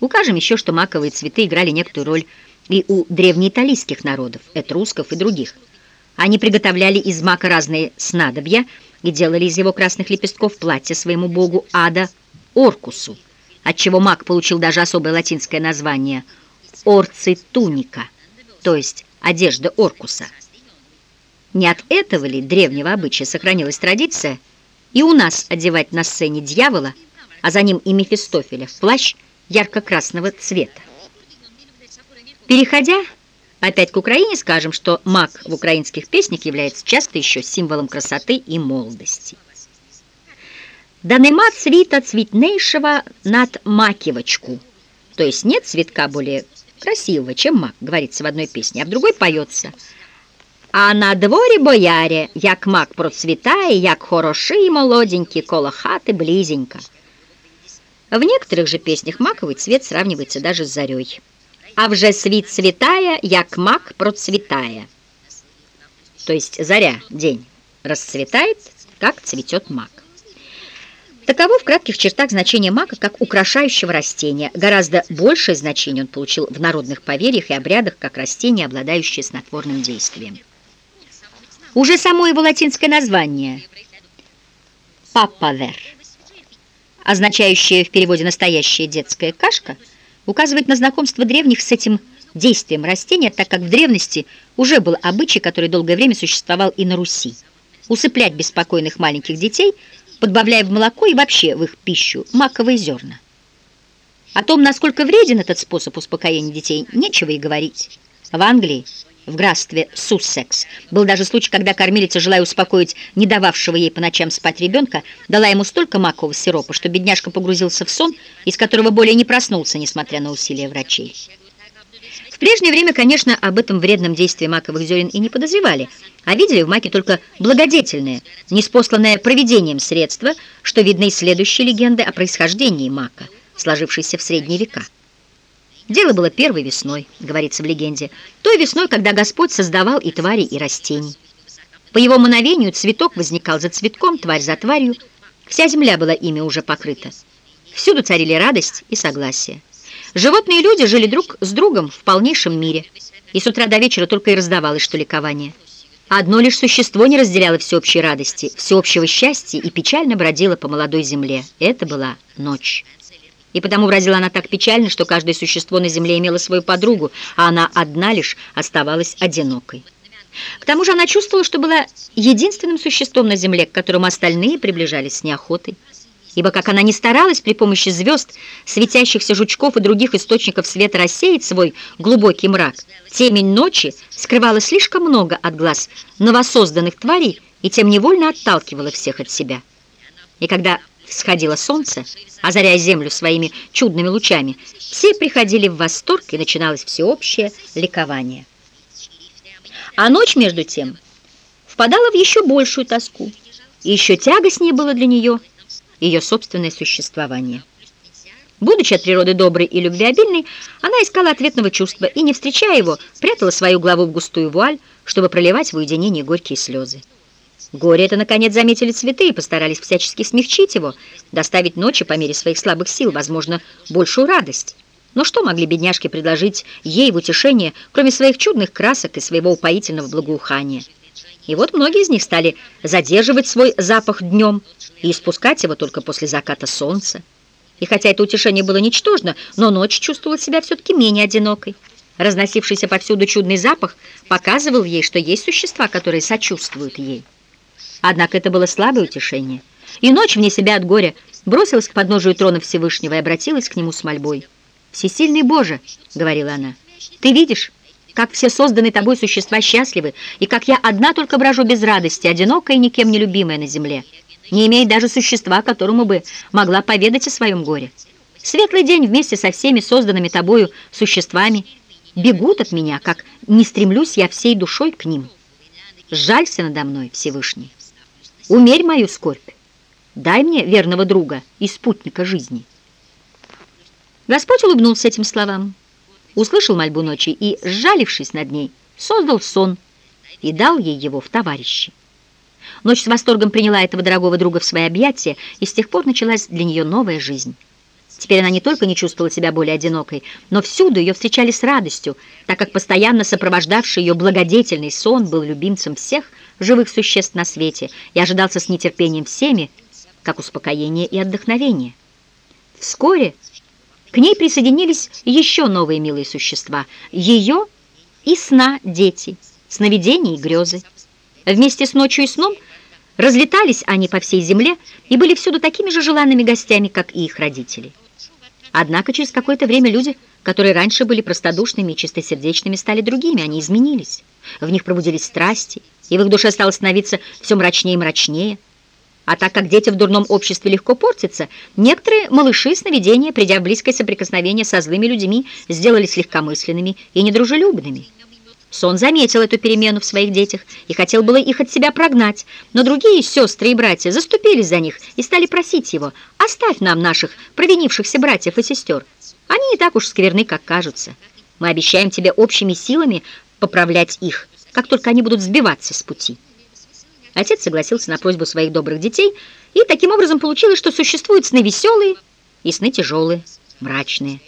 Укажем еще, что маковые цветы играли некоторую роль и у древнеиталийских народов, этрусков и других. Они приготовляли из мака разные снадобья и делали из его красных лепестков платье своему богу Ада Оркусу, отчего мак получил даже особое латинское название «орцитуника», то есть одежда Оркуса. Не от этого ли древнего обычая сохранилась традиция и у нас одевать на сцене дьявола, а за ним и Мефистофеля в плащ ярко-красного цвета? Переходя опять к Украине, скажем, что мак в украинских песнях является часто еще символом красоты и молодости. Да нема цвіта цветнейшего над макивочку, то есть нет цветка более красивого, чем мак, говорится в одной песне, а в другой поется А на дворі бояре, як мак процвітає, як хороший молоденький, коло хаты близенько. В некоторых же песнях маковый цвет сравнивается даже с зарей а вже світ цвітає, як мак процвітає. То есть заря, день, расцветает, как цветет мак. Таково в кратких чертах значение мака как украшающего растения. Гораздо большее значение он получил в народных поверьях и обрядах, как растение, обладающее снотворным действием. Уже само его латинское название «папавер», означающее в переводе «настоящая детская кашка», указывает на знакомство древних с этим действием растения, так как в древности уже был обычай, который долгое время существовал и на Руси. Усыплять беспокойных маленьких детей, подбавляя в молоко и вообще в их пищу маковые зерна. О том, насколько вреден этот способ успокоения детей, нечего и говорить. В Англии в графстве Суссекс. Был даже случай, когда кормилица, желая успокоить не дававшего ей по ночам спать ребенка, дала ему столько макового сиропа, что бедняжка погрузился в сон, из которого более не проснулся, несмотря на усилия врачей. В прежнее время, конечно, об этом вредном действии маковых зерен и не подозревали, а видели в маке только благодетельное, неспосланное проведением средство, что видно из следующей легенды о происхождении мака, сложившейся в средние века. Дело было первой весной, говорится в легенде, той весной, когда Господь создавал и твари, и растений. По его мановению цветок возникал за цветком, тварь за тварью. Вся земля была ими уже покрыта. Всюду царили радость и согласие. Животные и люди жили друг с другом в полнейшем мире, и с утра до вечера только и раздавалось, что ликование. Одно лишь существо не разделяло всеобщей радости, всеобщего счастья и печально бродило по молодой земле. Это была ночь. И потому вразила она так печально, что каждое существо на земле имело свою подругу, а она одна лишь оставалась одинокой. К тому же она чувствовала, что была единственным существом на земле, к которому остальные приближались с неохотой. Ибо как она не старалась при помощи звезд, светящихся жучков и других источников света рассеять свой глубокий мрак, темень ночи скрывала слишком много от глаз новосозданных тварей и тем невольно отталкивала всех от себя. И когда Сходило солнце, озаряя землю своими чудными лучами. Все приходили в восторг, и начиналось всеобщее ликование. А ночь, между тем, впадала в еще большую тоску, и еще тягостнее было для нее ее собственное существование. Будучи от природы доброй и любвеобильной, она искала ответного чувства и, не встречая его, прятала свою главу в густую вуаль, чтобы проливать в уединении горькие слезы. Горе это, наконец, заметили цветы и постарались всячески смягчить его, доставить ночи по мере своих слабых сил, возможно, большую радость. Но что могли бедняжки предложить ей в утешение, кроме своих чудных красок и своего упоительного благоухания? И вот многие из них стали задерживать свой запах днем и испускать его только после заката солнца. И хотя это утешение было ничтожно, но ночь чувствовала себя все-таки менее одинокой. Разносившийся повсюду чудный запах показывал ей, что есть существа, которые сочувствуют ей. Однако это было слабое утешение. И ночь вне себя от горя бросилась к подножию трона Всевышнего и обратилась к нему с мольбой. «Всесильный Боже», — говорила она, — «ты видишь, как все созданные тобой существа счастливы, и как я одна только брожу без радости, одинокая и никем не любимая на земле, не имеет даже существа, которому бы могла поведать о своем горе. Светлый день вместе со всеми созданными тобою существами бегут от меня, как не стремлюсь я всей душой к ним. Жалься надо мной, Всевышний». Умерь мою скорбь. Дай мне верного друга и спутника жизни. Господь улыбнулся этим словам, услышал мольбу ночи и, сжалившись над ней, создал сон и дал ей его в товарищи. Ночь с восторгом приняла этого дорогого друга в свои объятия, и с тех пор началась для нее новая жизнь. Теперь она не только не чувствовала себя более одинокой, но всюду ее встречали с радостью, так как постоянно сопровождавший ее благодетельный сон был любимцем всех живых существ на свете и ожидался с нетерпением всеми, как успокоение и отдохновение. Вскоре к ней присоединились еще новые милые существа, ее и сна дети, сновидения и грезы. Вместе с ночью и сном разлетались они по всей земле и были всюду такими же желанными гостями, как и их родители. Однако через какое-то время люди, которые раньше были простодушными и чистосердечными, стали другими, они изменились. В них пробудились страсти, и в их душе стало становиться все мрачнее и мрачнее. А так как дети в дурном обществе легко портятся, некоторые малыши сновидения, придя в близкое соприкосновение со злыми людьми, сделались легкомысленными и недружелюбными. Сон заметил эту перемену в своих детях и хотел было их от себя прогнать, но другие сестры и братья заступились за них и стали просить его, оставь нам наших провинившихся братьев и сестер. Они не так уж скверны, как кажутся. Мы обещаем тебе общими силами поправлять их, как только они будут сбиваться с пути. Отец согласился на просьбу своих добрых детей, и таким образом получилось, что существуют сны веселые и сны тяжелые, мрачные.